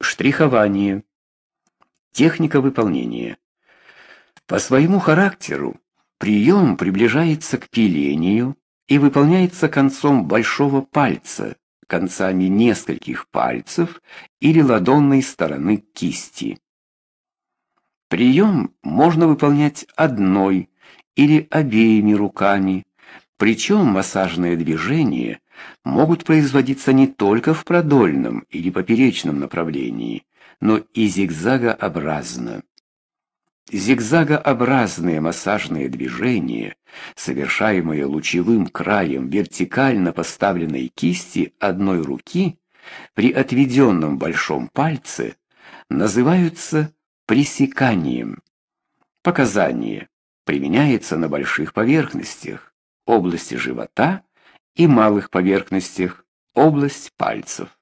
Штрихование. Техника выполнения. По своему характеру прием приближается к пилению и выполняется концом большого пальца, концами нескольких пальцев или ладонной стороны кисти. Прием можно выполнять одной или обеими руками, причем массажные движения могут производиться не только в продольном или поперечном направлении, но и зигзагообразно. Зигзагообразные массажные движения, совершаемые лучевым краем вертикально поставленной кисти одной руки при отведенном большом пальце, называются пресеканием. Показание применяется на больших поверхностях, области живота и малых поверхностях, область пальцев.